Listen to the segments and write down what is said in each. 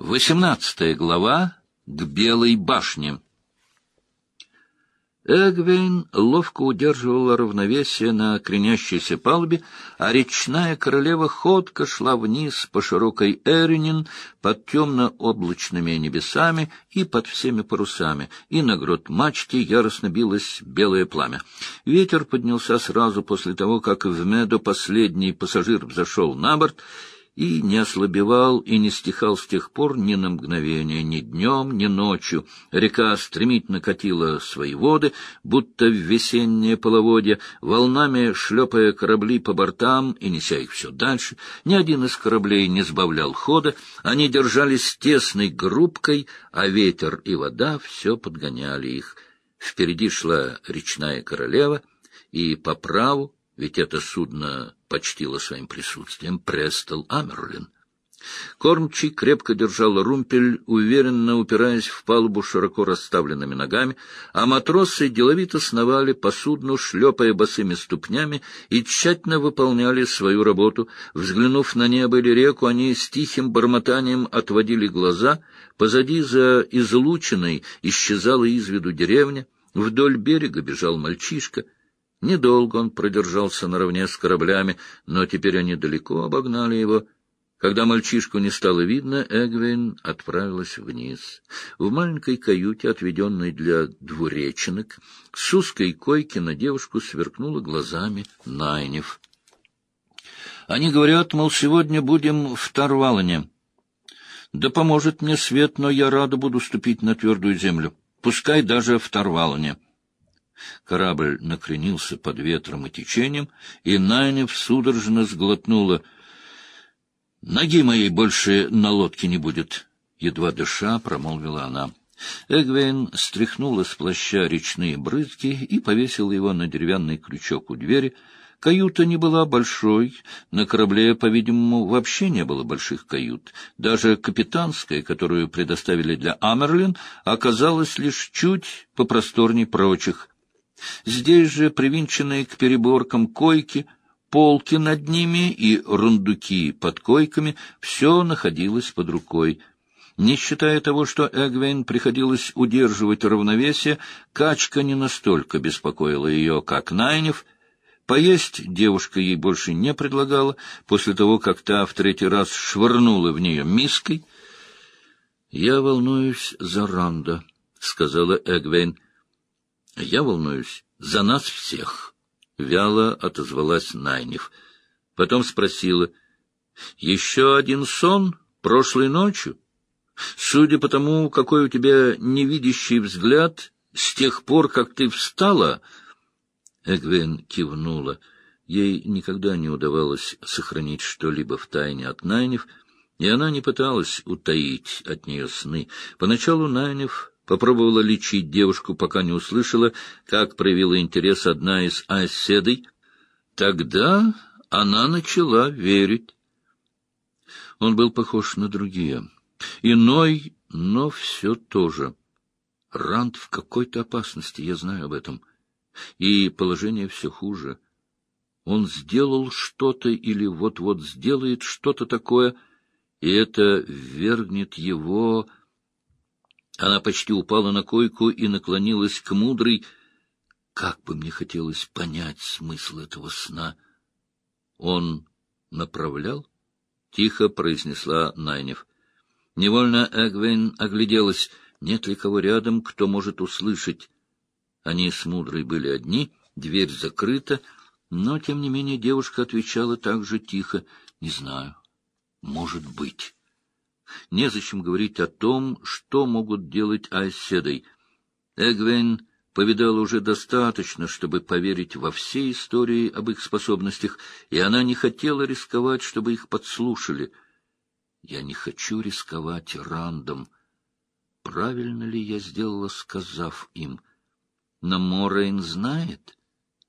Восемнадцатая глава к Белой башне. Эгвейн ловко удерживала равновесие на кренящейся палубе, а речная королева ходко шла вниз по широкой Эринин под темно-облачными небесами и под всеми парусами, и на грот мачте яростно билось белое пламя. Ветер поднялся сразу после того, как в Меду последний пассажир взошел на борт, и не ослабевал и не стихал с тех пор ни на мгновение, ни днем, ни ночью. Река стремительно катила свои воды, будто в весеннее половодье, волнами шлепая корабли по бортам и неся их все дальше. Ни один из кораблей не сбавлял хода, они держались тесной группкой, а ветер и вода все подгоняли их. Впереди шла речная королева, и по праву ведь это судно почтило своим присутствием Престол Амерлин. Кормчий крепко держал румпель, уверенно упираясь в палубу широко расставленными ногами, а матросы деловито сновали по судну, шлепая босыми ступнями, и тщательно выполняли свою работу. Взглянув на небо или реку, они с тихим бормотанием отводили глаза, позади за излученной исчезала из виду деревня, вдоль берега бежал мальчишка — Недолго он продержался наравне с кораблями, но теперь они далеко обогнали его. Когда мальчишку не стало видно, Эгвин отправилась вниз. В маленькой каюте, отведенной для двуреченок, с узкой койки на девушку сверкнула глазами Найнев. Они говорят, мол, сегодня будем в Тарвалане. Да поможет мне свет, но я рада буду ступить на твердую землю. Пускай даже в Тарвалане. Корабль накренился под ветром и течением, и Найнев судорожно сглотнула. — Ноги моей больше на лодке не будет, — едва дыша промолвила она. Эгвейн стряхнула с плаща речные брызги и повесила его на деревянный крючок у двери. Каюта не была большой, на корабле, по-видимому, вообще не было больших кают. Даже капитанская, которую предоставили для Амерлин, оказалась лишь чуть попросторней прочих. Здесь же привинченные к переборкам койки, полки над ними и рундуки под койками — все находилось под рукой. Не считая того, что Эгвейн приходилось удерживать равновесие, качка не настолько беспокоила ее, как Найнев. Поесть девушка ей больше не предлагала, после того, как та в третий раз швырнула в нее миской. — Я волнуюсь за Ранда, — сказала Эгвейн. Я волнуюсь за нас всех, — вяло отозвалась Найнев. Потом спросила, — еще один сон прошлой ночью? Судя по тому, какой у тебя невидящий взгляд, с тех пор, как ты встала... Эгвен кивнула. Ей никогда не удавалось сохранить что-либо в тайне от Найнев, и она не пыталась утаить от нее сны. Поначалу Найнев Попробовала лечить девушку, пока не услышала, как проявила интерес одна из оседой. Тогда она начала верить. Он был похож на другие. Иной, но все то же. Ранд в какой-то опасности, я знаю об этом. И положение все хуже. Он сделал что-то или вот-вот сделает что-то такое, и это ввергнет его она почти упала на койку и наклонилась к мудрой. Как бы мне хотелось понять смысл этого сна. Он направлял? — тихо произнесла Найнев. Невольно Эгвейн огляделась, нет ли кого рядом, кто может услышать. Они с мудрой были одни, дверь закрыта, но, тем не менее, девушка отвечала так же тихо. — Не знаю. Может быть. Незачем говорить о том, что могут делать оседой. Эгвейн повидала уже достаточно, чтобы поверить во все истории об их способностях, и она не хотела рисковать, чтобы их подслушали. Я не хочу рисковать Рандом. Правильно ли я сделала, сказав им? Но Морейн знает,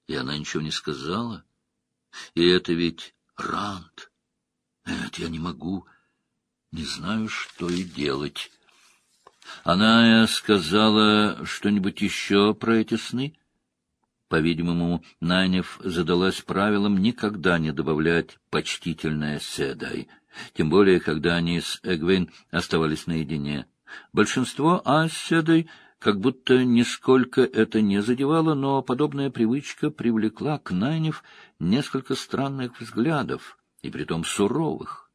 и она ничего не сказала. И это ведь Ранд. Нет, я не могу. Не знаю, что и делать. Она сказала что-нибудь еще про эти сны? По-видимому, Найнев задалась правилом никогда не добавлять почтительное «седай», тем более, когда они с Эгвейн оставались наедине. Большинство «аседай» как будто нисколько это не задевало, но подобная привычка привлекла к Найнев несколько странных взглядов, и притом суровых.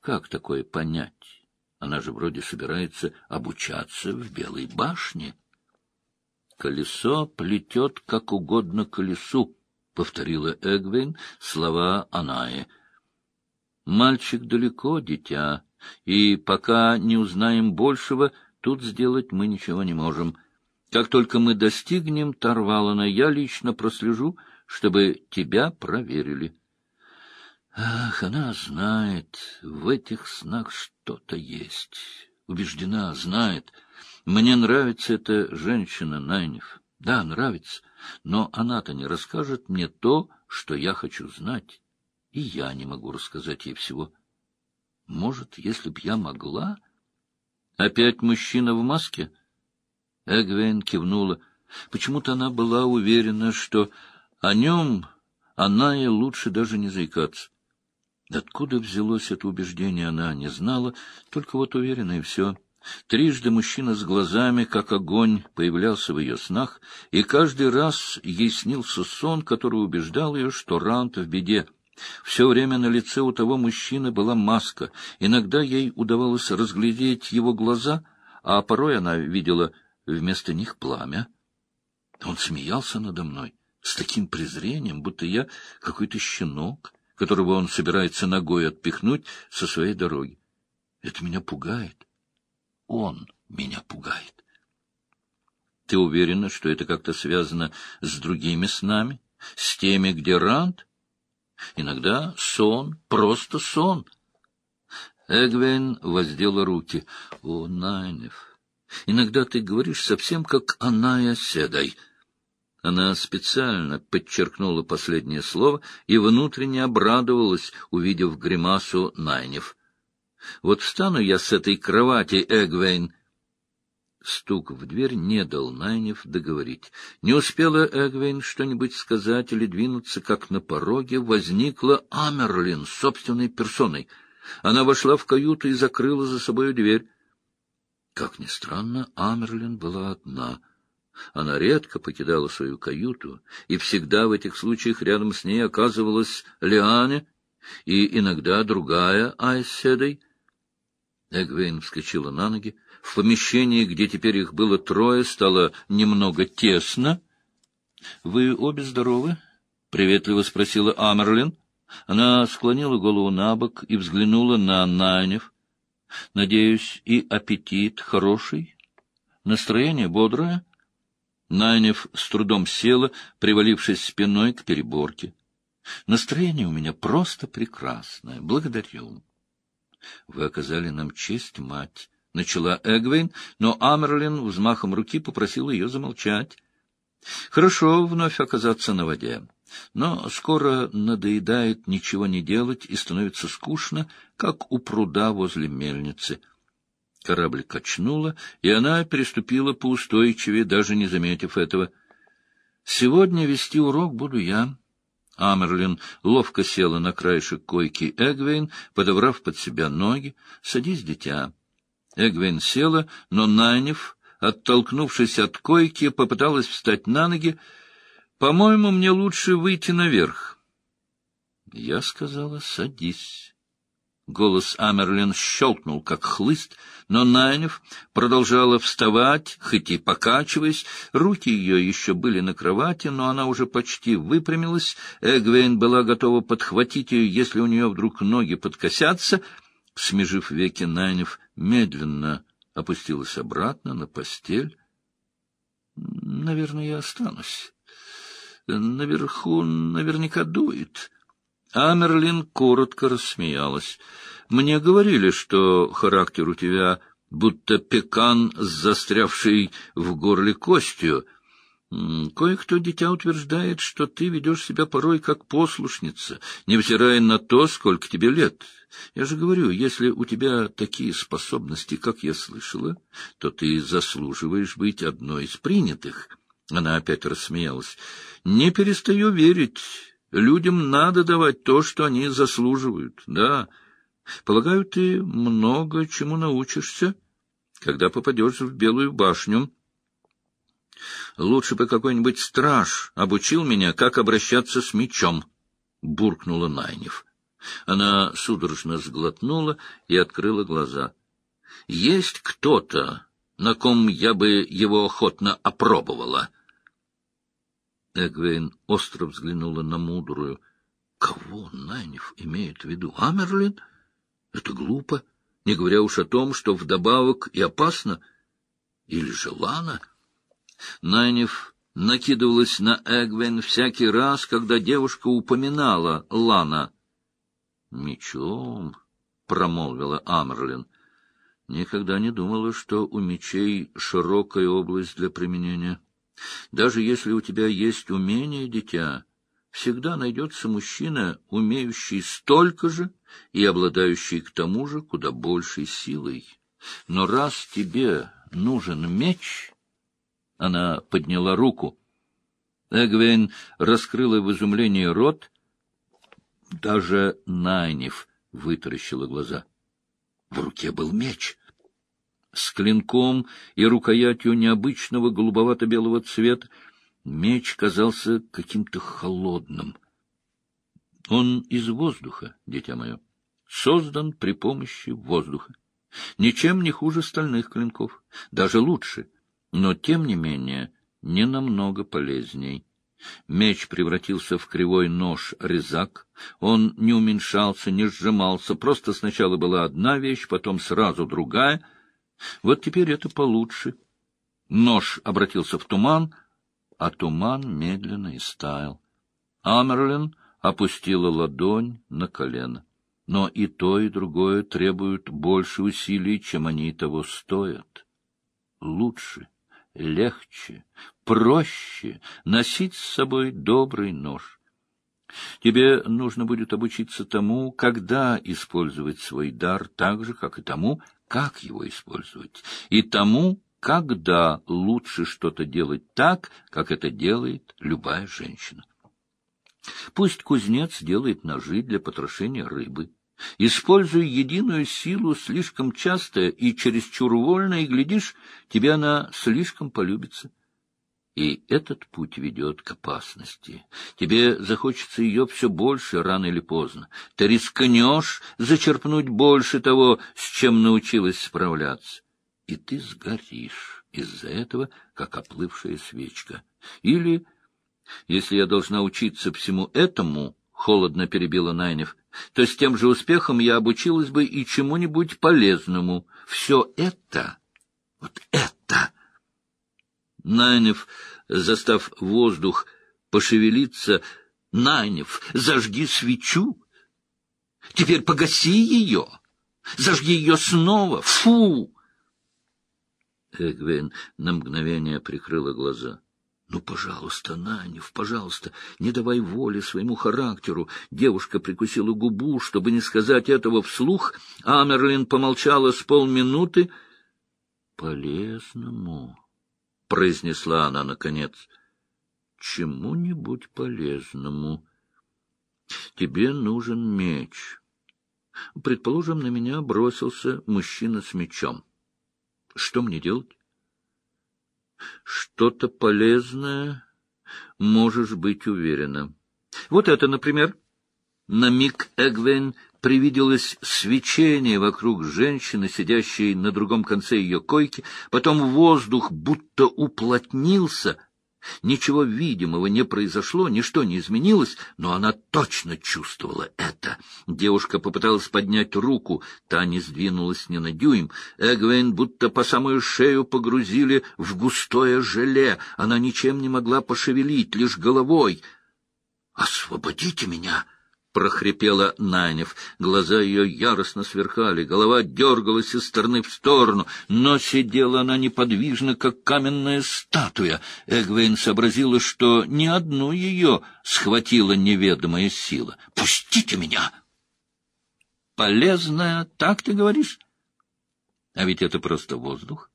Как такое понять? Она же вроде собирается обучаться в Белой башне. Колесо плетет как угодно колесу, — повторила Эгвин слова Анаи. Мальчик далеко, дитя, и пока не узнаем большего, тут сделать мы ничего не можем. Как только мы достигнем Тарвалана, я лично прослежу, чтобы тебя проверили. Ах, она знает, в этих снах что-то есть. Убеждена, знает. Мне нравится эта женщина, Найнев. Да, нравится, но она-то не расскажет мне то, что я хочу знать. И я не могу рассказать ей всего. Может, если б я могла... Опять мужчина в маске? Эгвейн кивнула. Почему-то она была уверена, что о нем она и лучше даже не заикаться. Откуда взялось это убеждение, она не знала, только вот уверена и все. Трижды мужчина с глазами, как огонь, появлялся в ее снах, и каждый раз ей снился сон, который убеждал ее, что Рант в беде. Все время на лице у того мужчины была маска. Иногда ей удавалось разглядеть его глаза, а порой она видела вместо них пламя. Он смеялся надо мной с таким презрением, будто я какой-то щенок, которого он собирается ногой отпихнуть со своей дороги. Это меня пугает. Он меня пугает. Ты уверена, что это как-то связано с другими снами? С теми, где Ранд? Иногда сон, просто сон. Эгвейн воздела руки. О, Найнев, иногда ты говоришь совсем как Аная Седай — она специально подчеркнула последнее слово и внутренне обрадовалась, увидев гримасу Найнев. «Вот встану я с этой кровати, Эгвейн!» Стук в дверь не дал Найнев договорить. Не успела Эгвейн что-нибудь сказать или двинуться, как на пороге возникла Амерлин собственной персоной. Она вошла в каюту и закрыла за собой дверь. Как ни странно, Амерлин была одна — она редко покидала свою каюту, и всегда в этих случаях рядом с ней оказывалась Лиане и иногда другая Айседой. Эгвейн вскочила на ноги. В помещении, где теперь их было трое, стало немного тесно. — Вы обе здоровы? — приветливо спросила Амерлин. Она склонила голову на бок и взглянула на Найнев. — Надеюсь, и аппетит хороший? Настроение бодрое? — Найнев с трудом села, привалившись спиной к переборке. Настроение у меня просто прекрасное. Благодарю. Вы оказали нам честь, мать, — начала Эгвейн, но Амерлин взмахом руки попросил ее замолчать. Хорошо вновь оказаться на воде, но скоро надоедает ничего не делать и становится скучно, как у пруда возле мельницы. Корабль качнуло, и она переступила поустойчивее, даже не заметив этого. «Сегодня вести урок буду я». Амерлин ловко села на краешек койки Эгвейн, подобрав под себя ноги. «Садись, дитя». Эгвейн села, но Найнев, оттолкнувшись от койки, попыталась встать на ноги. «По-моему, мне лучше выйти наверх». Я сказала «садись». Голос Амерлин щелкнул, как хлыст, но Найнев продолжала вставать, хоть и покачиваясь. Руки ее еще были на кровати, но она уже почти выпрямилась. Эгвейн была готова подхватить ее, если у нее вдруг ноги подкосятся. Смежив веки, Найнев медленно опустилась обратно на постель. — Наверное, я останусь. Наверху наверняка дует. Амерлин коротко рассмеялась. «Мне говорили, что характер у тебя будто пекан с застрявшей в горле костью. Кое-кто, дитя, утверждает, что ты ведешь себя порой как послушница, невзирая на то, сколько тебе лет. Я же говорю, если у тебя такие способности, как я слышала, то ты заслуживаешь быть одной из принятых». Она опять рассмеялась. — Не перестаю верить. Людям надо давать то, что они заслуживают. Да, полагаю, ты много чему научишься, когда попадешь в Белую башню. Лучше бы какой-нибудь страж обучил меня, как обращаться с мечом, — буркнула Найнев. Она судорожно сглотнула и открыла глаза. — Есть кто-то, на ком я бы его охотно опробовала. Эгвейн остро взглянула на мудрую. Кого Найнев имеет в виду? Амерлин? Это глупо, не говоря уж о том, что вдобавок и опасно. Или же Лана? Найнев накидывалась на Эгвейн всякий раз, когда девушка упоминала Лана. «Мечом», — промолвила Амерлин, — Никогда не думала, что у мечей широкая область для применения. Даже если у тебя есть умение, дитя, всегда найдется мужчина, умеющий столько же и обладающий к тому же куда большей силой. Но раз тебе нужен меч... Она подняла руку. Эгвейн раскрыла в изумлении рот. Даже Найнев вытаращила глаза. В руке был меч с клинком и рукоятью необычного голубовато-белого цвета. Меч казался каким-то холодным. Он из воздуха, дитя мое, создан при помощи воздуха. Ничем не хуже стальных клинков, даже лучше, но, тем не менее, не намного полезней. Меч превратился в кривой нож-резак. Он не уменьшался, не сжимался, просто сначала была одна вещь, потом сразу другая — вот теперь это получше. Нож обратился в туман, а туман медленно истаял. Амерлин опустила ладонь на колено. Но и то, и другое требуют больше усилий, чем они того стоят. Лучше, легче, проще носить с собой добрый нож. Тебе нужно будет обучиться тому, когда использовать свой дар так же, как и тому, как его использовать, и тому, когда лучше что-то делать так, как это делает любая женщина. Пусть кузнец делает ножи для потрошения рыбы. Используй единую силу слишком часто и чересчур вольно, и, глядишь, тебе она слишком полюбится. И этот путь ведет к опасности. Тебе захочется ее все больше, рано или поздно. Ты рискнешь зачерпнуть больше того, с чем научилась справляться. И ты сгоришь из-за этого, как оплывшая свечка. Или, если я должна учиться всему этому, — холодно перебила Найнев, — то с тем же успехом я обучилась бы и чему-нибудь полезному. Все это, вот это Найнев, застав воздух пошевелиться, Найнев, зажги свечу. Теперь погаси ее. Зажги ее снова. Фу! Эгвин на мгновение прикрыла глаза. — Ну, пожалуйста, Нанев, пожалуйста, не давай воли своему характеру. Девушка прикусила губу, чтобы не сказать этого вслух. Амерлин помолчала с полминуты. — Полезному, произнесла она наконец, — чему-нибудь полезному. Тебе нужен меч. Предположим, на меня бросился мужчина с мечом. Что мне делать? Что-то полезное, можешь быть уверена. Вот это, например. На миг Эгвен привиделось свечение вокруг женщины, сидящей на другом конце ее койки, потом воздух будто уплотнился. Ничего видимого не произошло, ничто не изменилось, но она точно чувствовала это. Девушка попыталась поднять руку, та не сдвинулась ни на дюйм. Эгвейн будто по самую шею погрузили в густое желе. Она ничем не могла пошевелить, лишь головой. «Освободите меня!» — прохрипела Нанев. Глаза ее яростно сверкали, голова дергалась из стороны в сторону, но сидела она неподвижно, как каменная статуя. Эгвейн сообразила, что ни одну ее схватила неведомая сила. «Пустите меня!» «Полезная, так ты говоришь?» «А ведь это просто воздух.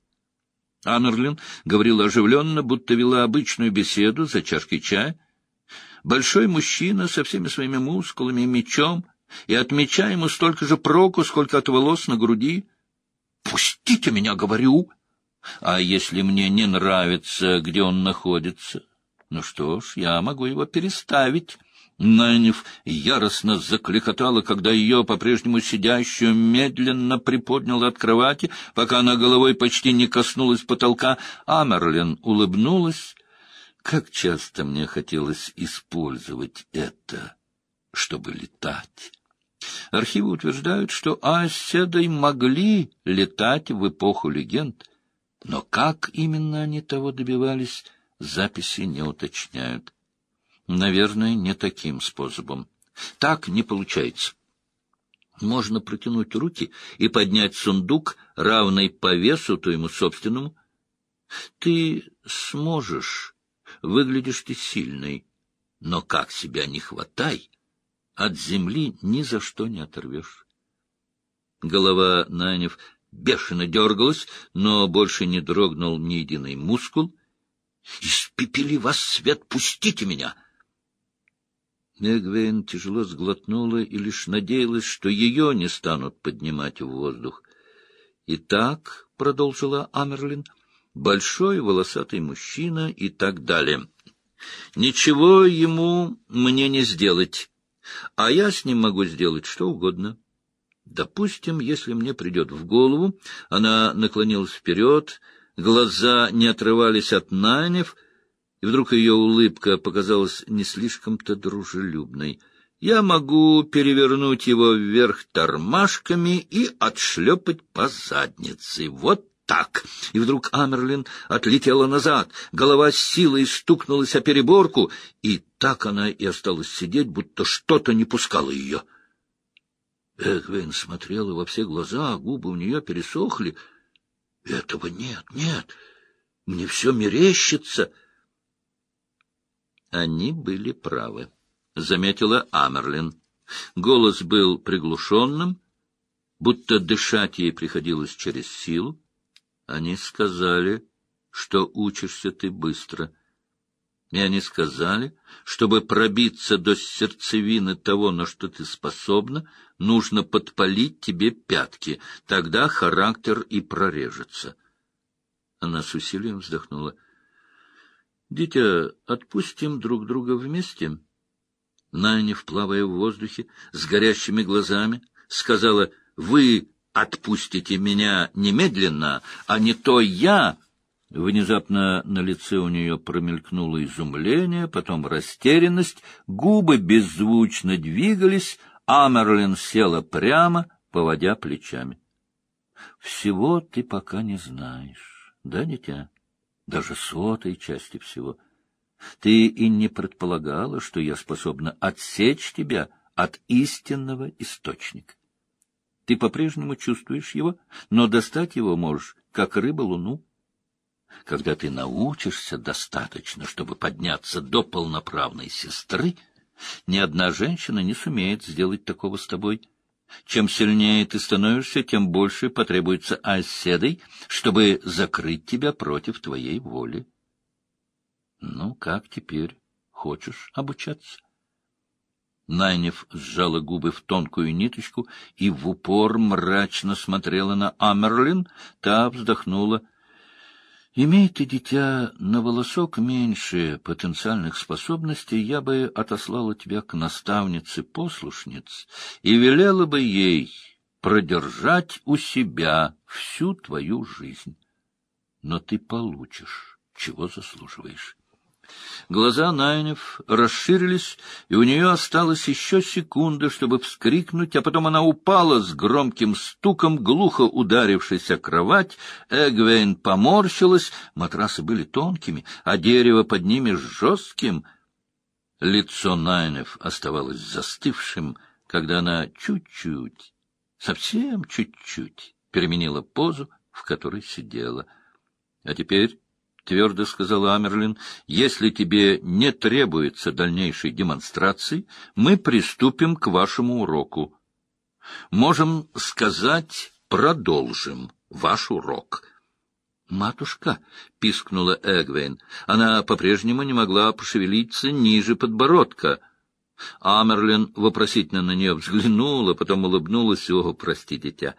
Амерлин говорила оживленно, будто вела обычную беседу за чашкой чая. Большой мужчина со всеми своими мускулами и мечом, и от меча ему столько же проку, сколько от волос на груди. «Пустите меня, говорю!» «А если мне не нравится, где он находится?» «Ну что ж, я могу его переставить». Найнев яростно закликотала, когда ее, по-прежнему сидящую, медленно приподнял от кровати, пока она головой почти не коснулась потолка. Амерлин улыбнулась. Как часто мне хотелось использовать это, чтобы летать. Архивы утверждают, что Аоседой могли летать в эпоху легенд, но как именно они того добивались, записи не уточняют. Наверное, не таким способом. Так не получается. Можно протянуть руки и поднять сундук, равный по весу твоему собственному. Ты сможешь, выглядишь ты сильной, но как себя не хватай, от земли ни за что не оторвешь. Голова Нанев бешено дергалась, но больше не дрогнул ни единый мускул. — Испепели вас свет, пустите меня! — Эгвейн тяжело сглотнула и лишь надеялась, что ее не станут поднимать в воздух. — Итак, — продолжила Амерлин, — большой волосатый мужчина и так далее. Ничего ему мне не сделать, а я с ним могу сделать что угодно. Допустим, если мне придет в голову, она наклонилась вперед, глаза не отрывались от Найнев, и вдруг ее улыбка показалась не слишком-то дружелюбной. Я могу перевернуть его вверх тормашками и отшлепать по заднице. Вот так. И вдруг Амерлин отлетела назад, голова с силой стукнулась о переборку, и так она и осталась сидеть, будто что-то не пускало ее. Эгвин смотрела во все глаза, а губы у нее пересохли. — Этого нет, нет, мне все мерещится. — они были правы, — заметила Амерлин. Голос был приглушенным, будто дышать ей приходилось через силу. Они сказали, что учишься ты быстро. И они сказали, чтобы пробиться до сердцевины того, на что ты способна, нужно подпалить тебе пятки, тогда характер и прорежется. Она с усилием вздохнула. — Дитя, отпустим друг друга вместе? Найнев, плавая в воздухе, с горящими глазами, сказала, — Вы отпустите меня немедленно, а не то я... Внезапно на лице у нее промелькнуло изумление, потом растерянность, губы беззвучно двигались, Амерлин села прямо, поводя плечами. — Всего ты пока не знаешь, да, дитя? даже сотой части всего. Ты и не предполагала, что я способна отсечь тебя от истинного источника. Ты по-прежнему чувствуешь его, но достать его можешь, как рыба луну. Когда ты научишься достаточно, чтобы подняться до полноправной сестры, ни одна женщина не сумеет сделать такого с тобой — чем сильнее ты становишься, тем больше потребуется оседой, чтобы закрыть тебя против твоей воли. Ну, как теперь? Хочешь обучаться? Найнев сжала губы в тонкую ниточку и в упор мрачно смотрела на Амерлин. Та вздохнула — Имей ты, дитя, на волосок меньше потенциальных способностей, я бы отослала тебя к наставнице-послушниц и велела бы ей продержать у себя всю твою жизнь. Но ты получишь, чего заслуживаешь. Глаза Найнев расширились, и у нее осталось еще секунда, чтобы вскрикнуть, а потом она упала с громким стуком, глухо ударившись о кровать. Эгвейн поморщилась, матрасы были тонкими, а дерево под ними жестким. Лицо Найнев оставалось застывшим, когда она чуть-чуть, совсем чуть-чуть переменила позу, в которой сидела. А теперь — твердо сказала Амерлин, — если тебе не требуется дальнейшей демонстрации, мы приступим к вашему уроку. Можем сказать, продолжим ваш урок. «Матушка!» — пискнула Эгвейн. Она по-прежнему не могла пошевелиться ниже подбородка. Амерлин вопросительно на нее взглянула, потом улыбнулась. «О, прости, дитя!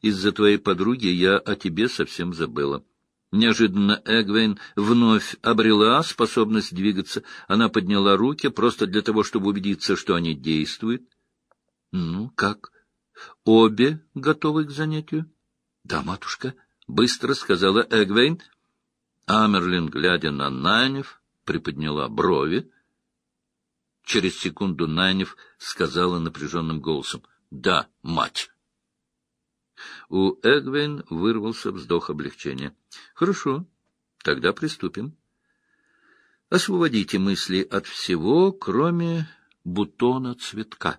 Из-за твоей подруги я о тебе совсем забыла». Неожиданно Эгвейн вновь обрела способность двигаться. Она подняла руки просто для того, чтобы убедиться, что они действуют. — Ну, как? Обе готовы к занятию? — Да, матушка, — быстро сказала Эгвейн. Амерлин, глядя на Найнев, приподняла брови. Через секунду Найнев сказала напряженным голосом. — Да, мать. У Эгвейн вырвался вздох облегчения. — Хорошо, тогда приступим. Освободите мысли от всего, кроме бутона цветка.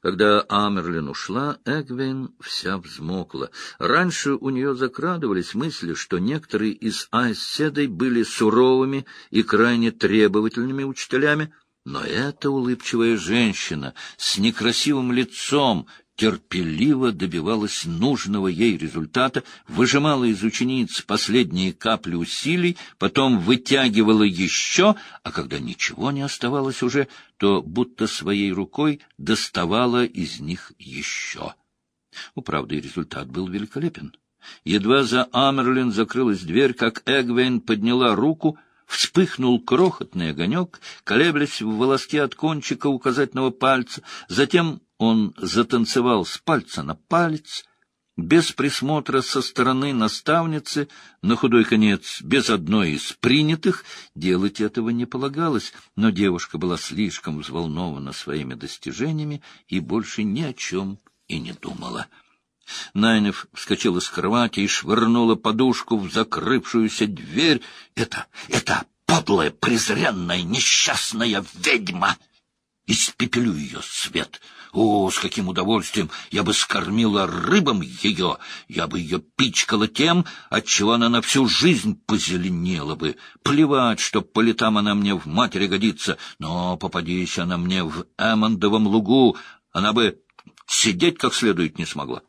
Когда Амерлин ушла, Эгвейн вся взмокла. Раньше у нее закрадывались мысли, что некоторые из айседой были суровыми и крайне требовательными учителями, но эта улыбчивая женщина с некрасивым лицом, терпеливо добивалась нужного ей результата, выжимала из учениц последние капли усилий, потом вытягивала еще, а когда ничего не оставалось уже, то будто своей рукой доставала из них еще. У правды результат был великолепен. Едва за Амерлин закрылась дверь, как Эгвейн подняла руку — Вспыхнул крохотный огонек, колеблясь в волоске от кончика указательного пальца. Затем он затанцевал с пальца на палец, без присмотра со стороны наставницы, на худой конец, без одной из принятых, делать этого не полагалось, но девушка была слишком взволнована своими достижениями и больше ни о чем и не думала. Найнев вскочила с кровати и швырнула подушку в закрывшуюся дверь. «Это, это подлая, презренная, несчастная ведьма!» Испепелю ее свет. О, с каким удовольствием я бы скормила рыбам ее, я бы ее пичкала тем, от чего она на всю жизнь позеленела бы. Плевать, что по летам она мне в матери годится, но попадись она мне в Эммондовом лугу, она бы сидеть как следует не смогла.